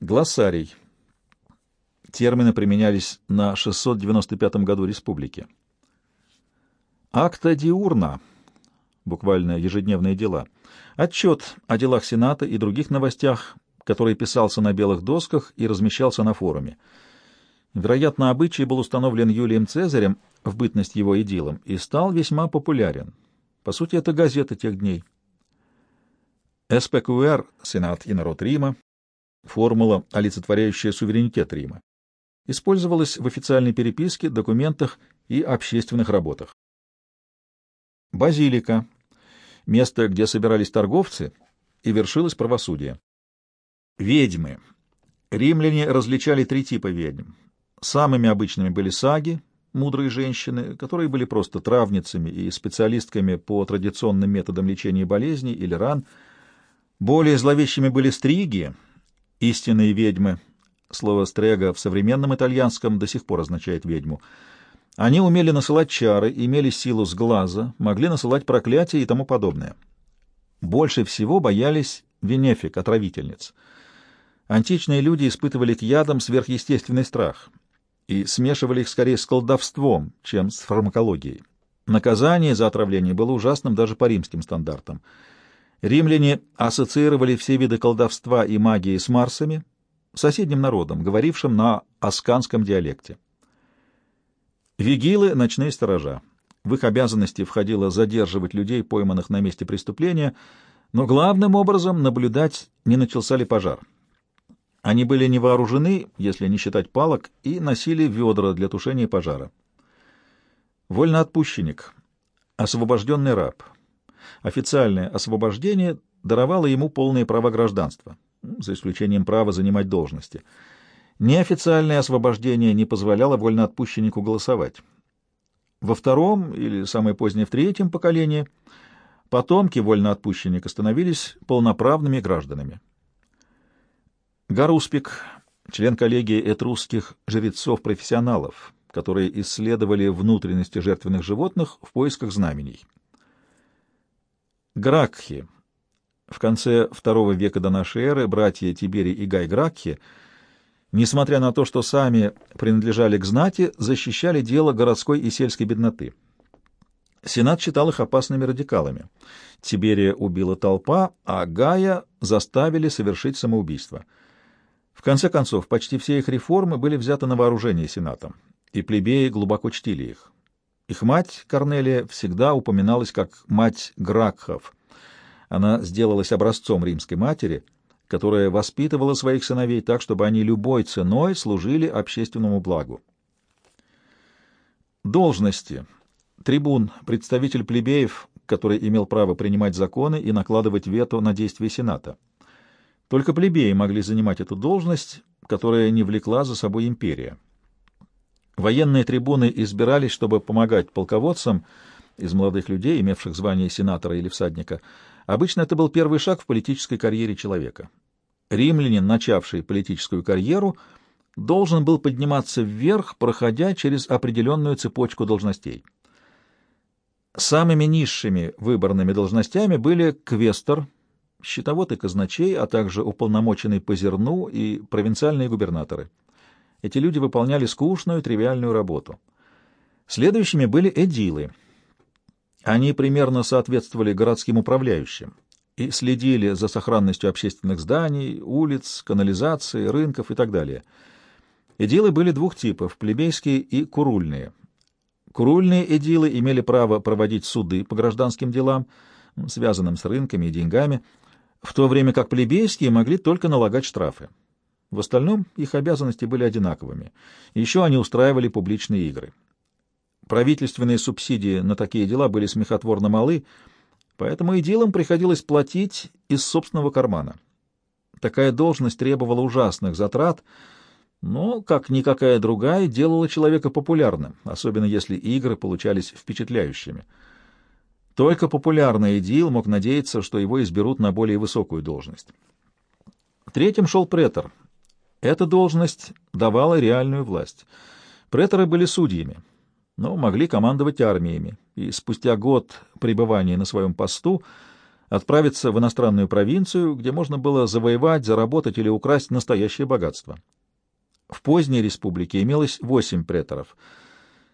Глоссарий. Термины применялись на 695 году республики. Акта диурна, буквально ежедневные дела. Отчет о делах Сената и других новостях, который писался на белых досках и размещался на форуме. Вероятно, обычай был установлен Юлием Цезарем в бытность его идилом и стал весьма популярен. По сути, это газета тех дней. СПКУР, Сенат и народ Рима, формула, олицетворяющая суверенитет Рима, использовалась в официальной переписке, документах и общественных работах. Базилика — место, где собирались торговцы, и вершилось правосудие. Ведьмы. Римляне различали три типа ведьм. Самыми обычными были саги, мудрые женщины, которые были просто травницами и специалистками по традиционным методам лечения болезней или ран. Более зловещими были стриги, истинные ведьмы. Слово «стрега» в современном итальянском до сих пор означает ведьму. Они умели насылать чары, имели силу с глаза, могли насылать проклятия и тому подобное. Больше всего боялись венефик, отравительниц. Античные люди испытывали к ядам сверхъестественный страх и смешивали их скорее с колдовством, чем с фармакологией. Наказание за отравление было ужасным даже по римским стандартам. Римляне ассоциировали все виды колдовства и магии с марсами, соседним народом, говорившим на асканском диалекте. Вигилы — ночные сторожа. В их обязанности входило задерживать людей, пойманных на месте преступления, но главным образом наблюдать, не начался ли пожар. Они были не вооружены, если не считать палок, и носили ведра для тушения пожара. Вольноотпущенник, освобожденный раб. Официальное освобождение даровало ему полные права гражданства, за исключением права занимать должности. Неофициальное освобождение не позволяло вольноотпущеннику голосовать. Во втором или самое позднее в третьем поколении потомки вольноотпущенника становились полноправными гражданами. Гаруспик, член коллегии этрусских жрецов-профессионалов, которые исследовали внутренности жертвенных животных в поисках знамений. Гракхи. В конце II века до нашей эры братья Тиберий и Гай Гракхи, несмотря на то, что сами принадлежали к знати, защищали дело городской и сельской бедноты. Сенат считал их опасными радикалами. Тиберия убила толпа, а Гая заставили совершить самоубийство — в конце концов, почти все их реформы были взяты на вооружение Сенатом, и плебеи глубоко чтили их. Их мать, Корнелия, всегда упоминалась как мать Гракхов. Она сделалась образцом римской матери, которая воспитывала своих сыновей так, чтобы они любой ценой служили общественному благу. Должности. Трибун, представитель плебеев, который имел право принимать законы и накладывать вето на действия Сената. Только плебеи могли занимать эту должность, которая не влекла за собой империя. Военные трибуны избирались, чтобы помогать полководцам из молодых людей, имевших звание сенатора или всадника. Обычно это был первый шаг в политической карьере человека. Римлянин, начавший политическую карьеру, должен был подниматься вверх, проходя через определенную цепочку должностей. Самыми низшими выборными должностями были квестор — счетовод и казначей, а также уполномоченный по зерну и провинциальные губернаторы. Эти люди выполняли скучную, тривиальную работу. Следующими были эдилы. Они примерно соответствовали городским управляющим и следили за сохранностью общественных зданий, улиц, канализации, рынков и так далее. Эдилы были двух типов — плебейские и курульные. Курульные эдилы имели право проводить суды по гражданским делам, связанным с рынками и деньгами, в то время как плебейские могли только налагать штрафы. В остальном их обязанности были одинаковыми. Еще они устраивали публичные игры. Правительственные субсидии на такие дела были смехотворно малы, поэтому и делам приходилось платить из собственного кармана. Такая должность требовала ужасных затрат, но, как никакая другая, делала человека популярным, особенно если игры получались впечатляющими. Только популярный Эдил мог надеяться, что его изберут на более высокую должность. Третьим шел претор. Эта должность давала реальную власть. Преторы были судьями, но могли командовать армиями, и спустя год пребывания на своем посту отправиться в иностранную провинцию, где можно было завоевать, заработать или украсть настоящее богатство. В поздней республике имелось восемь преторов.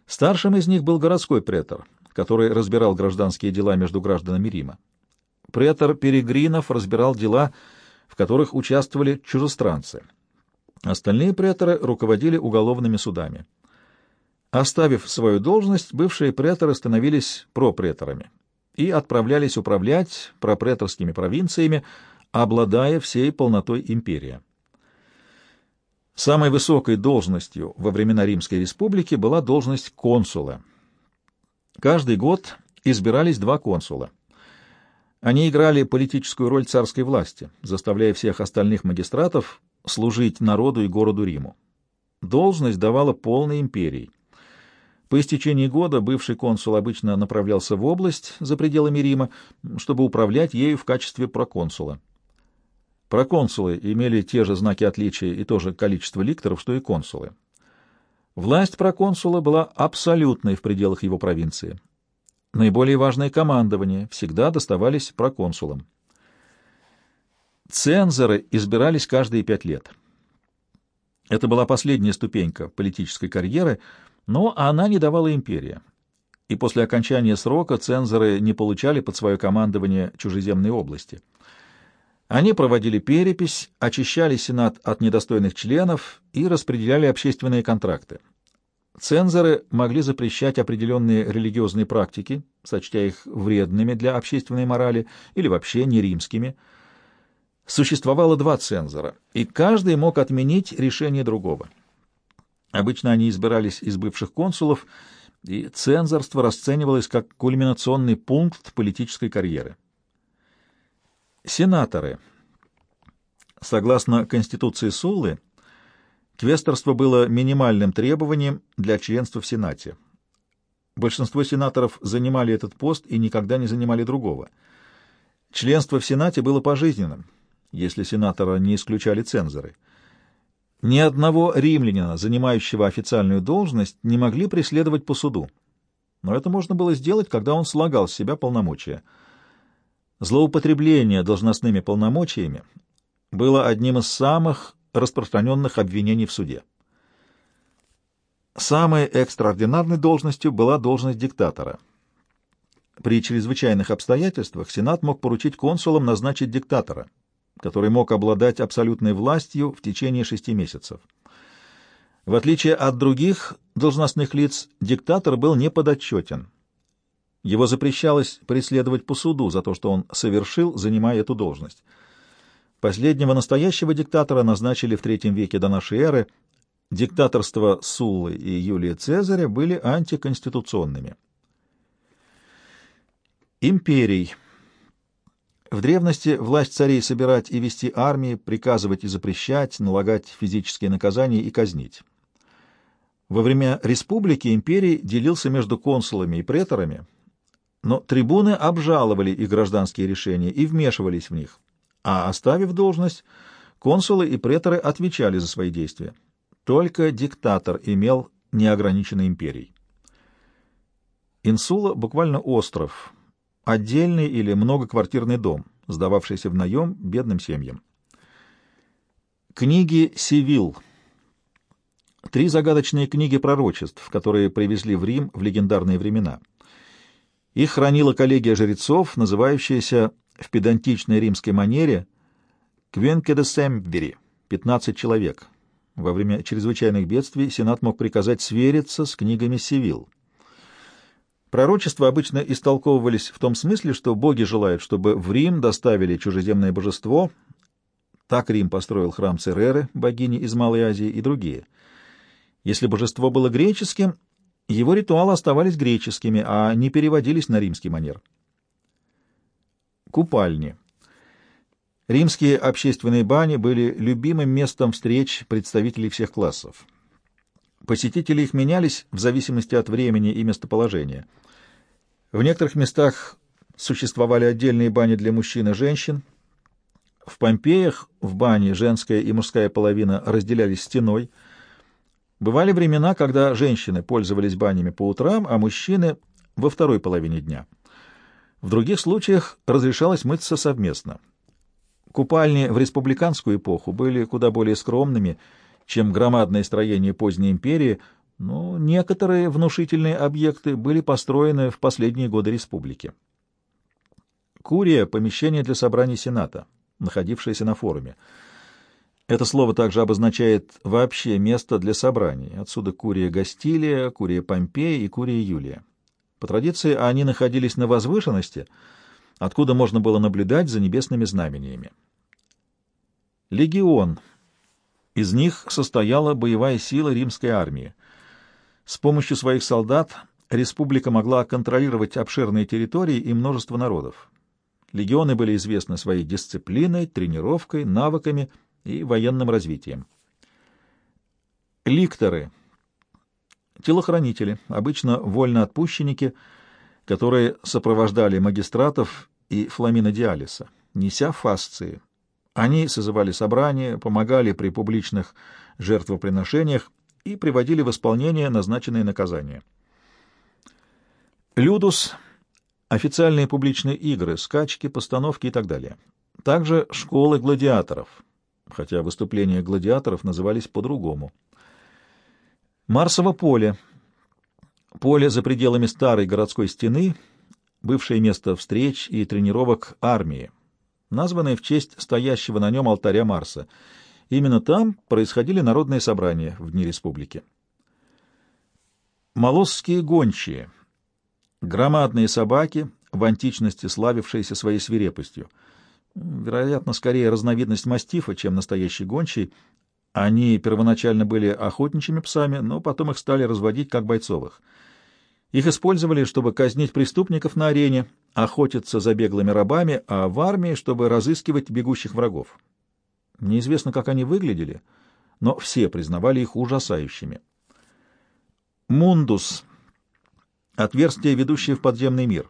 Старшим из них был городской претор, который разбирал гражданские дела между гражданами Рима. Претор Перегринов разбирал дела, в которых участвовали чужестранцы. Остальные преторы руководили уголовными судами. Оставив свою должность, бывшие преторы становились пропреторами и отправлялись управлять пропреторскими провинциями, обладая всей полнотой империи. Самой высокой должностью во времена Римской республики была должность консула. Каждый год избирались два консула. Они играли политическую роль царской власти, заставляя всех остальных магистратов служить народу и городу Риму. Должность давала полной империи. По истечении года бывший консул обычно направлялся в область за пределами Рима, чтобы управлять ею в качестве проконсула. Проконсулы имели те же знаки отличия и то же количество ликторов, что и консулы. Власть проконсула была абсолютной в пределах его провинции. Наиболее важные командования всегда доставались проконсулам. Цензоры избирались каждые пять лет. Это была последняя ступенька политической карьеры — но она не давала империи, и после окончания срока цензоры не получали под свое командование чужеземной области. Они проводили перепись, очищали Сенат от недостойных членов и распределяли общественные контракты. Цензоры могли запрещать определенные религиозные практики, сочтя их вредными для общественной морали или вообще не римскими. Существовало два цензора, и каждый мог отменить решение другого. Обычно они избирались из бывших консулов, и цензорство расценивалось как кульминационный пункт политической карьеры. Сенаторы. Согласно Конституции Суллы, квесторство было минимальным требованием для членства в Сенате. Большинство сенаторов занимали этот пост и никогда не занимали другого. Членство в Сенате было пожизненным, если сенатора не исключали цензоры — ни одного римлянина, занимающего официальную должность, не могли преследовать по суду. Но это можно было сделать, когда он слагал с себя полномочия. Злоупотребление должностными полномочиями было одним из самых распространенных обвинений в суде. Самой экстраординарной должностью была должность диктатора. При чрезвычайных обстоятельствах Сенат мог поручить консулам назначить диктатора — который мог обладать абсолютной властью в течение шести месяцев. В отличие от других должностных лиц, диктатор был неподотчетен. Его запрещалось преследовать по суду за то, что он совершил, занимая эту должность. Последнего настоящего диктатора назначили в третьем веке до нашей эры. Диктаторства Суллы и Юлия Цезаря были антиконституционными. Империй в древности власть царей собирать и вести армии, приказывать и запрещать, налагать физические наказания и казнить. Во время республики империи делился между консулами и преторами, но трибуны обжаловали их гражданские решения и вмешивались в них, а оставив должность, консулы и преторы отвечали за свои действия. Только диктатор имел неограниченной империей. Инсула буквально остров, отдельный или многоквартирный дом, сдававшийся в наем бедным семьям. Книги Сивил. Три загадочные книги пророчеств, которые привезли в Рим в легендарные времена. Их хранила коллегия жрецов, называющаяся в педантичной римской манере «Квенке де Сембери» — 15 человек. Во время чрезвычайных бедствий Сенат мог приказать свериться с книгами Сивил. Пророчества обычно истолковывались в том смысле, что боги желают, чтобы в Рим доставили чужеземное божество. Так Рим построил храм Цереры, богини из Малой Азии, и другие. Если божество было греческим, его ритуалы оставались греческими, а не переводились на римский манер. Купальни. Римские общественные бани были любимым местом встреч представителей всех классов. Посетители их менялись в зависимости от времени и местоположения. В некоторых местах существовали отдельные бани для мужчин и женщин. В Помпеях в бане женская и мужская половина разделялись стеной. Бывали времена, когда женщины пользовались банями по утрам, а мужчины — во второй половине дня. В других случаях разрешалось мыться совместно. Купальни в республиканскую эпоху были куда более скромными, чем громадные строения поздней империи, но некоторые внушительные объекты были построены в последние годы республики. Курия — помещение для собраний Сената, находившееся на форуме. Это слово также обозначает вообще место для собраний. Отсюда Курия Гастилия, Курия Помпея и Курия Юлия. По традиции они находились на возвышенности, откуда можно было наблюдать за небесными знамениями. Легион. Из них состояла боевая сила римской армии. С помощью своих солдат республика могла контролировать обширные территории и множество народов. Легионы были известны своей дисциплиной, тренировкой, навыками и военным развитием. Ликторы — телохранители, обычно вольноотпущенники, которые сопровождали магистратов и Фламина Диалиса, неся фасции. Они созывали собрания, помогали при публичных жертвоприношениях и приводили в исполнение назначенные наказания. Людус — официальные публичные игры, скачки, постановки и так далее. Также школы гладиаторов, хотя выступления гладиаторов назывались по-другому — Марсово поле. Поле за пределами старой городской стены, бывшее место встреч и тренировок армии, названное в честь стоящего на нем алтаря Марса. Именно там происходили народные собрания в Дни Республики. Молосские гончие. Громадные собаки, в античности славившиеся своей свирепостью. Вероятно, скорее разновидность мастифа, чем настоящий гончий, они первоначально были охотничьими псами, но потом их стали разводить как бойцовых. Их использовали, чтобы казнить преступников на арене, охотиться за беглыми рабами, а в армии, чтобы разыскивать бегущих врагов. Неизвестно, как они выглядели, но все признавали их ужасающими. Мундус — отверстие, ведущее в подземный мир.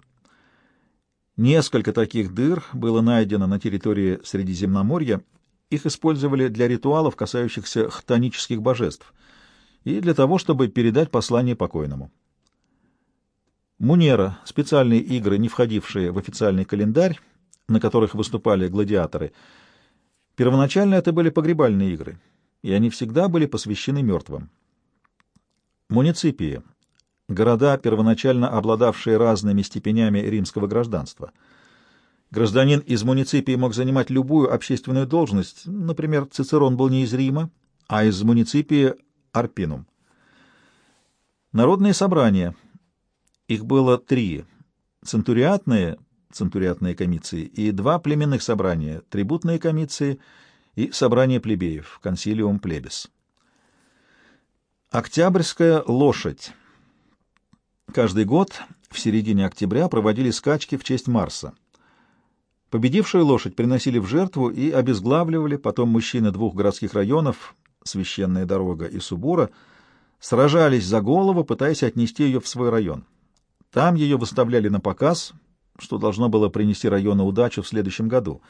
Несколько таких дыр было найдено на территории Средиземноморья, их использовали для ритуалов, касающихся хтонических божеств, и для того, чтобы передать послание покойному. Мунера — специальные игры, не входившие в официальный календарь, на которых выступали гладиаторы. Первоначально это были погребальные игры, и они всегда были посвящены мертвым. Муниципии — города, первоначально обладавшие разными степенями римского гражданства — Гражданин из муниципии мог занимать любую общественную должность. Например, Цицерон был не из Рима, а из муниципии Арпинум. Народные собрания. Их было три. Центуриатные, центуриатные комиции, и два племенных собрания, трибутные комиции и собрание плебеев, консилиум плебис. Октябрьская лошадь. Каждый год в середине октября проводили скачки в честь Марса. Победившую лошадь приносили в жертву и обезглавливали, потом мужчины двух городских районов, Священная дорога и Субура, сражались за голову, пытаясь отнести ее в свой район. Там ее выставляли на показ, что должно было принести району удачу в следующем году.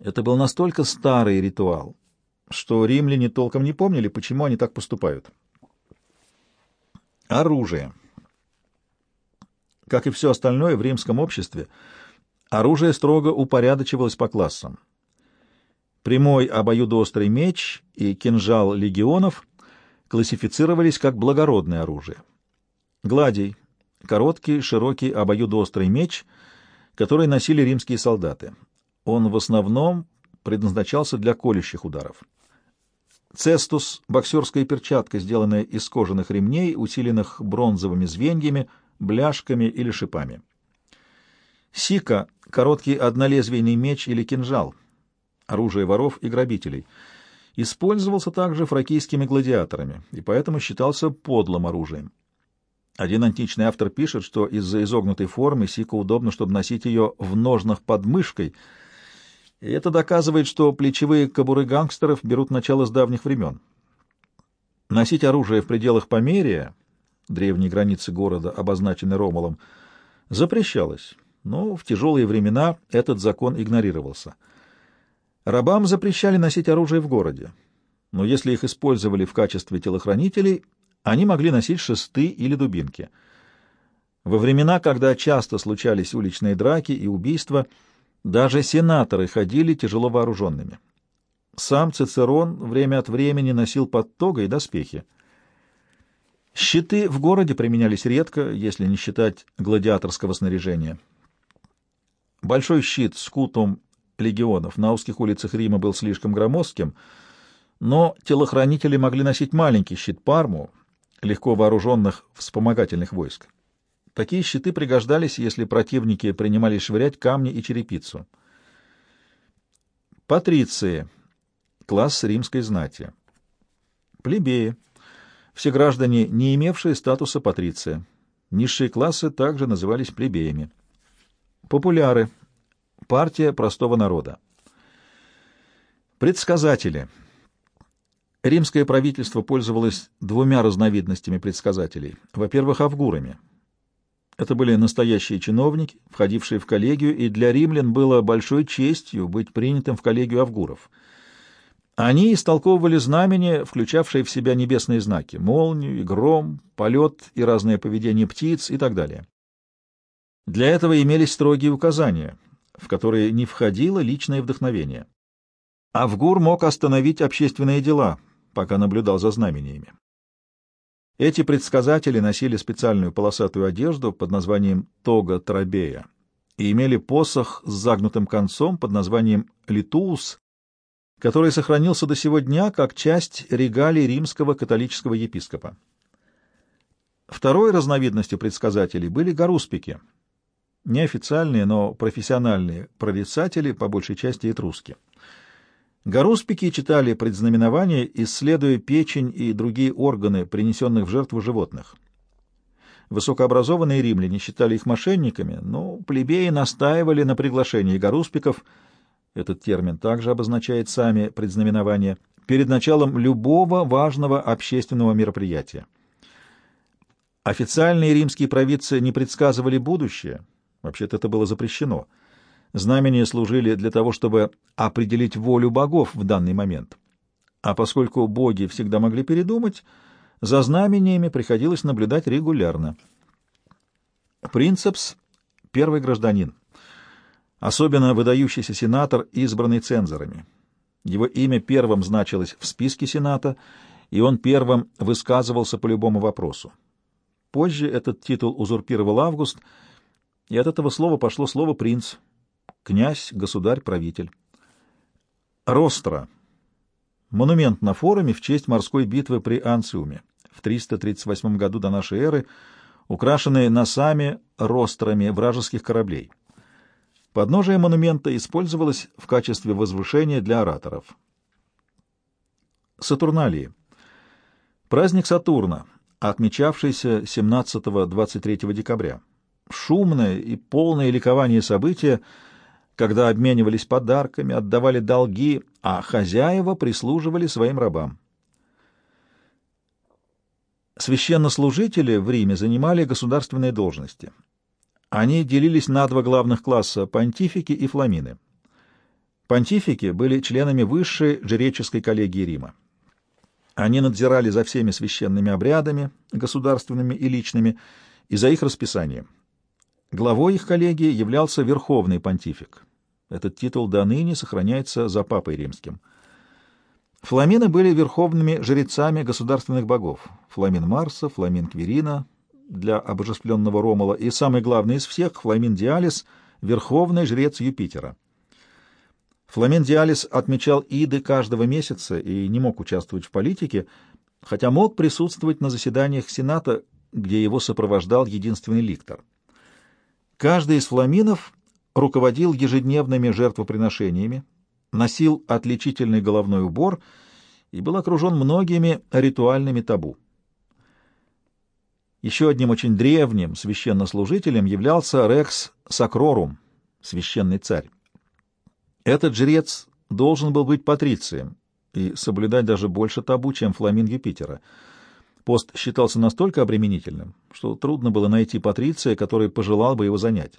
Это был настолько старый ритуал, что римляне толком не помнили, почему они так поступают. Оружие. Как и все остальное в римском обществе, Оружие строго упорядочивалось по классам. Прямой обоюдоострый меч и кинжал легионов классифицировались как благородное оружие. Гладий — короткий, широкий обоюдоострый меч, который носили римские солдаты. Он в основном предназначался для колющих ударов. Цестус — боксерская перчатка, сделанная из кожаных ремней, усиленных бронзовыми звеньями, бляшками или шипами. Сика — короткий однолезвийный меч или кинжал, оружие воров и грабителей. Использовался также фракийскими гладиаторами и поэтому считался подлым оружием. Один античный автор пишет, что из-за изогнутой формы сика удобно, чтобы носить ее в ножнах под мышкой, и это доказывает, что плечевые кобуры гангстеров берут начало с давних времен. Носить оружие в пределах Померия, древней границы города, обозначенной Ромулом, запрещалось но в тяжелые времена этот закон игнорировался. Рабам запрещали носить оружие в городе, но если их использовали в качестве телохранителей, они могли носить шесты или дубинки. Во времена, когда часто случались уличные драки и убийства, даже сенаторы ходили тяжело вооруженными. Сам Цицерон время от времени носил подтога и доспехи. Щиты в городе применялись редко, если не считать гладиаторского снаряжения. Большой щит с кутом легионов на узких улицах Рима был слишком громоздким, но телохранители могли носить маленький щит Парму, легко вооруженных вспомогательных войск. Такие щиты пригождались, если противники принимали швырять камни и черепицу. Патриции — класс римской знати. Плебеи — все граждане, не имевшие статуса патриция. Низшие классы также назывались плебеями. Популяры — партия простого народа. Предсказатели — Римское правительство пользовалось двумя разновидностями предсказателей. Во-первых, авгурами. Это были настоящие чиновники, входившие в коллегию, и для римлян было большой честью быть принятым в коллегию авгуров. Они истолковывали знамения, включавшие в себя небесные знаки — молнию и гром, полет и разное поведение птиц и так далее. Для этого имелись строгие указания, в которые не входило личное вдохновение. Авгур мог остановить общественные дела, пока наблюдал за знамениями. Эти предсказатели носили специальную полосатую одежду под названием тога трабея и имели посох с загнутым концом под названием литуус, который сохранился до сего дня как часть регалий римского католического епископа. Второй разновидностью предсказателей были гаруспики, неофициальные, но профессиональные прорицатели, по большей части этруски. Гаруспики читали предзнаменования, исследуя печень и другие органы, принесенных в жертву животных. Высокообразованные римляне считали их мошенниками, но плебеи настаивали на приглашении гаруспиков, этот термин также обозначает сами предзнаменования, перед началом любого важного общественного мероприятия. Официальные римские провидцы не предсказывали будущее, вообще-то это было запрещено — Знамения служили для того, чтобы определить волю богов в данный момент. А поскольку боги всегда могли передумать, за знамениями приходилось наблюдать регулярно. Принцепс — первый гражданин, особенно выдающийся сенатор, избранный цензорами. Его имя первым значилось в списке Сената, и он первым высказывался по любому вопросу. Позже этот титул узурпировал Август, и от этого слова пошло слово «принц», Князь, государь, правитель. Ростра. Монумент на форуме в честь морской битвы при Анциуме в 338 году до нашей эры, украшенный носами, рострами вражеских кораблей. Подножие монумента использовалось в качестве возвышения для ораторов. Сатурналии. Праздник Сатурна, отмечавшийся 17-23 декабря. Шумное и полное ликование события — когда обменивались подарками, отдавали долги, а хозяева прислуживали своим рабам. Священнослужители в Риме занимали государственные должности. Они делились на два главных класса — понтифики и фламины. Понтифики были членами высшей жреческой коллегии Рима. Они надзирали за всеми священными обрядами, государственными и личными, и за их расписанием. Главой их коллегии являлся верховный понтифик. Этот титул до ныне сохраняется за папой римским. Фламины были верховными жрецами государственных богов. Фламин Марса, Фламин Квирина для обожествленного Ромала и самый главный из всех, Фламин Диалис, верховный жрец Юпитера. Фламин Диалис отмечал иды каждого месяца и не мог участвовать в политике, хотя мог присутствовать на заседаниях Сената, где его сопровождал единственный ликтор. Каждый из фламинов руководил ежедневными жертвоприношениями, носил отличительный головной убор и был окружен многими ритуальными табу. Еще одним очень древним священнослужителем являлся Рекс Сакрорум, священный царь. Этот жрец должен был быть патрицием и соблюдать даже больше табу, чем фламин Юпитера. Пост считался настолько обременительным, что трудно было найти патриция, который пожелал бы его занять.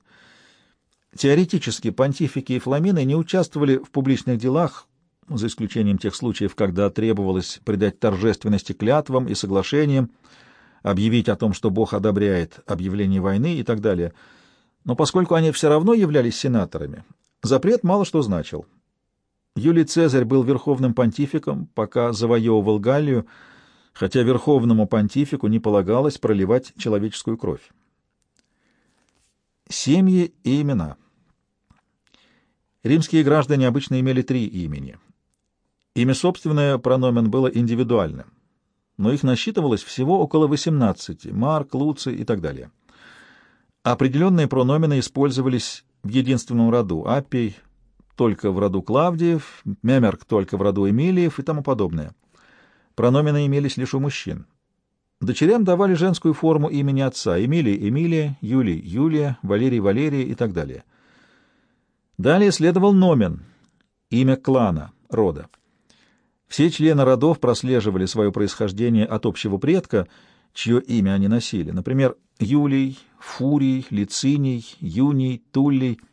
Теоретически понтифики и фламины не участвовали в публичных делах, за исключением тех случаев, когда требовалось придать торжественности клятвам и соглашениям, объявить о том, что Бог одобряет объявление войны и так далее. Но поскольку они все равно являлись сенаторами, запрет мало что значил. Юлий Цезарь был верховным понтификом, пока завоевывал Галлию, хотя верховному понтифику не полагалось проливать человеческую кровь. Семьи и имена Римские граждане обычно имели три имени. Имя собственное прономен было индивидуальным, но их насчитывалось всего около 18 — Марк, Луций и так далее. Определенные прономены использовались в единственном роду — Аппий только в роду Клавдиев, Мемерк только в роду Эмилиев и тому подобное. Прономены имелись лишь у мужчин. Дочерям давали женскую форму имени отца — Эмилий — Эмилия, Юлий — Юлия, Валерий — Валерия и так далее. Далее следовал номен — имя клана, рода. Все члены родов прослеживали свое происхождение от общего предка, чье имя они носили. Например, Юлий, Фурий, Лициний, Юний, Туллий —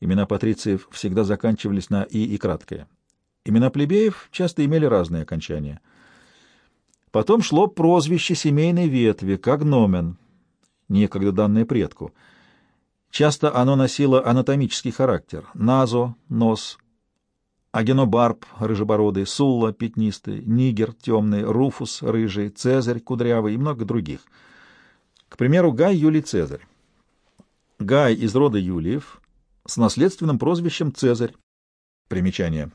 Имена патрициев всегда заканчивались на «и» и краткое. Имена плебеев часто имели разные окончания. Потом шло прозвище семейной ветви, когномен, некогда данное предку. Часто оно носило анатомический характер. Назо — нос, Агенобарб — рыжебородый, Сулла — пятнистый, Нигер — темный, Руфус — рыжий, Цезарь — кудрявый и много других. К примеру, Гай Юлий Цезарь. Гай из рода Юлиев с наследственным прозвищем Цезарь. Примечание.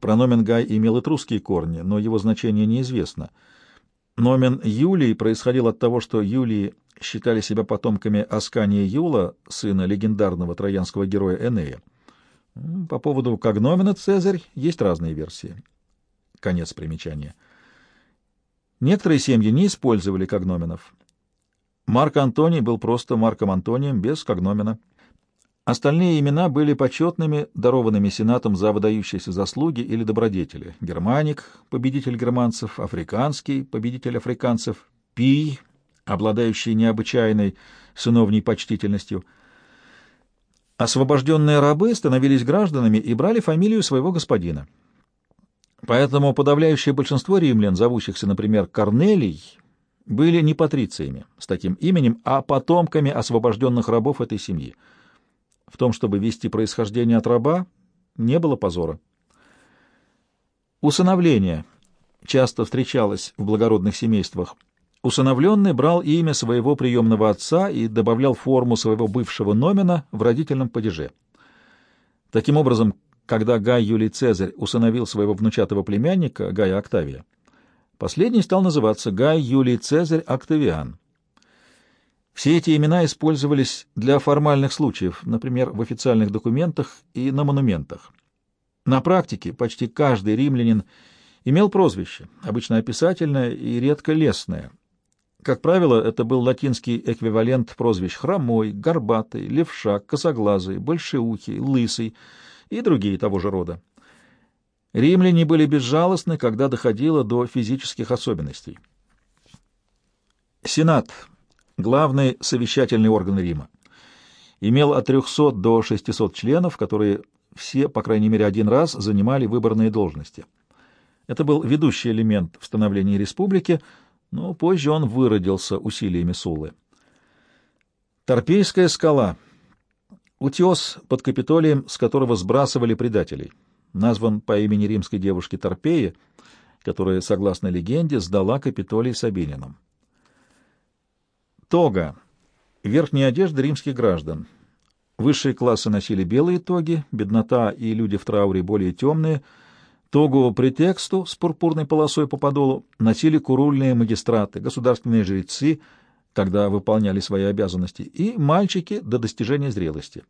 Прономен Гай имел этрусские корни, но его значение неизвестно. Номен Юлий происходил от того, что Юлии считали себя потомками Аскания Юла, сына легендарного троянского героя Энея. По поводу когномена Цезарь есть разные версии. Конец примечания. Некоторые семьи не использовали когноменов. Марк Антоний был просто Марком Антонием без когномена. Остальные имена были почетными, дарованными Сенатом за выдающиеся заслуги или добродетели. Германик — победитель германцев, Африканский — победитель африканцев, Пий — обладающий необычайной сыновней почтительностью. Освобожденные рабы становились гражданами и брали фамилию своего господина. Поэтому подавляющее большинство римлян, зовущихся, например, Корнелий, были не патрициями с таким именем, а потомками освобожденных рабов этой семьи — в том, чтобы вести происхождение от раба, не было позора. Усыновление часто встречалось в благородных семействах. Усыновленный брал имя своего приемного отца и добавлял форму своего бывшего номена в родительном падеже. Таким образом, когда Гай Юлий Цезарь усыновил своего внучатого племянника, Гая Октавия, последний стал называться Гай Юлий Цезарь Октавиан. Все эти имена использовались для формальных случаев, например, в официальных документах и на монументах. На практике почти каждый римлянин имел прозвище, обычно описательное и редко лесное. Как правило, это был латинский эквивалент прозвищ хромой, горбатый, левша, косоглазый, большеухий, лысый и другие того же рода. Римляне были безжалостны, когда доходило до физических особенностей. Сенат главный совещательный орган Рима. Имел от 300 до 600 членов, которые все, по крайней мере, один раз занимали выборные должности. Это был ведущий элемент в становлении республики, но позже он выродился усилиями Суллы. Торпейская скала. Утес под Капитолием, с которого сбрасывали предателей. Назван по имени римской девушки Торпеи, которая, согласно легенде, сдала Капитолий Сабинином. Тога. Верхняя одежда римских граждан. Высшие классы носили белые тоги, беднота и люди в трауре более темные. Тогу претексту с пурпурной полосой по подолу носили курульные магистраты, государственные жрецы, когда выполняли свои обязанности, и мальчики до достижения зрелости.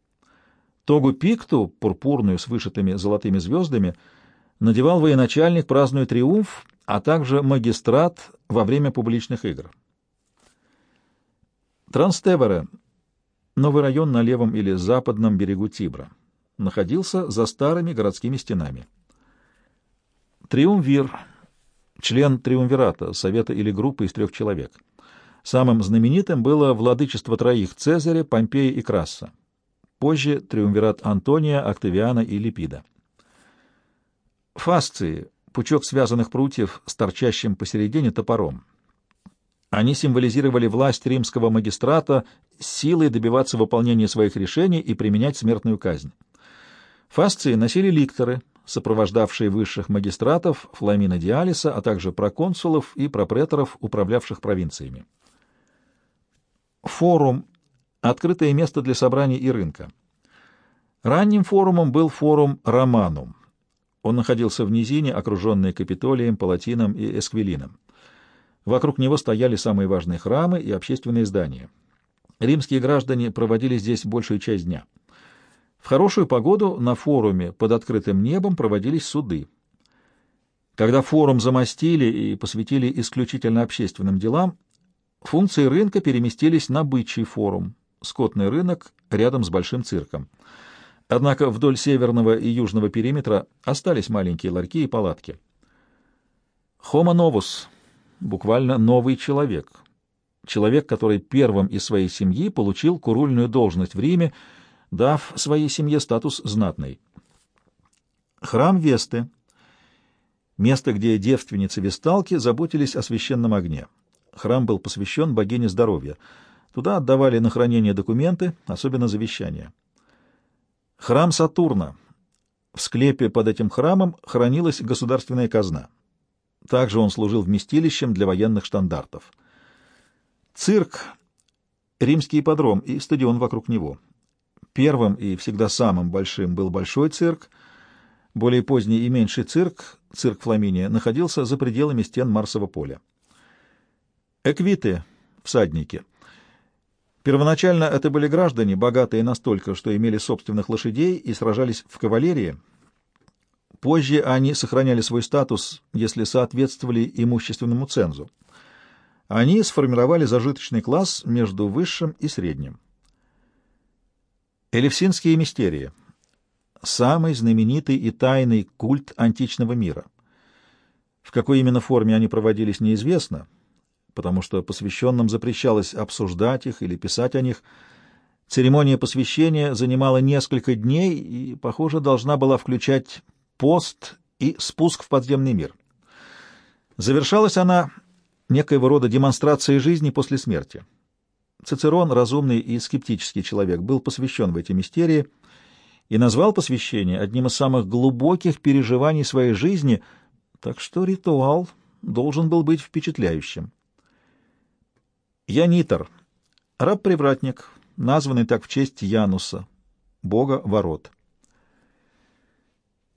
Тогу пикту, пурпурную с вышитыми золотыми звездами, надевал военачальник, празднуя триумф, а также магистрат во время публичных игр. Транстевере, новый район на левом или западном берегу Тибра, находился за старыми городскими стенами. Триумвир, член триумвирата, совета или группы из трех человек. Самым знаменитым было владычество троих Цезаря, Помпея и Краса. Позже триумвират Антония, Октавиана и Липида. Фасции — пучок связанных прутьев с торчащим посередине топором. Они символизировали власть римского магистрата, силой добиваться выполнения своих решений и применять смертную казнь. Фасции носили ликторы, сопровождавшие высших магистратов Фламина Диалиса, а также проконсулов и пропреторов, управлявших провинциями. Форум — открытое место для собраний и рынка. Ранним форумом был форум Романум. Он находился в низине, окруженный Капитолием, Палатином и Эсквилином. Вокруг него стояли самые важные храмы и общественные здания. Римские граждане проводили здесь большую часть дня. В хорошую погоду на форуме под открытым небом проводились суды. Когда форум замостили и посвятили исключительно общественным делам, функции рынка переместились на бычий форум, скотный рынок рядом с большим цирком. Однако вдоль северного и южного периметра остались маленькие ларьки и палатки. Homo novus, буквально новый человек. Человек, который первым из своей семьи получил курульную должность в Риме, дав своей семье статус знатный. Храм Весты — место, где девственницы-весталки заботились о священном огне. Храм был посвящен богине здоровья. Туда отдавали на хранение документы, особенно завещания. Храм Сатурна. В склепе под этим храмом хранилась государственная казна. Также он служил вместилищем для военных штандартов. Цирк, римский ипподром и стадион вокруг него. Первым и всегда самым большим был большой цирк. Более поздний и меньший цирк, цирк Фламиния, находился за пределами стен Марсового поля. Эквиты, всадники. Первоначально это были граждане, богатые настолько, что имели собственных лошадей и сражались в кавалерии — Позже они сохраняли свой статус, если соответствовали имущественному цензу. Они сформировали зажиточный класс между высшим и средним. Элевсинские мистерии — самый знаменитый и тайный культ античного мира. В какой именно форме они проводились, неизвестно, потому что посвященным запрещалось обсуждать их или писать о них. Церемония посвящения занимала несколько дней и, похоже, должна была включать пост и спуск в подземный мир. Завершалась она некоего рода демонстрацией жизни после смерти. Цицерон, разумный и скептический человек, был посвящен в эти мистерии и назвал посвящение одним из самых глубоких переживаний своей жизни, так что ритуал должен был быть впечатляющим. Янитор, раб-привратник, названный так в честь Януса, бога ворот.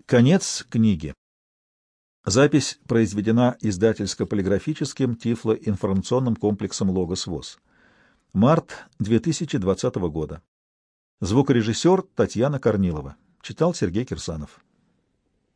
Конец книги. Запись произведена издательско-полиграфическим тифлоинформационным комплексом «Логос ВОЗ». Март 2020 года. Звукорежиссер Татьяна Корнилова. Читал Сергей Кирсанов.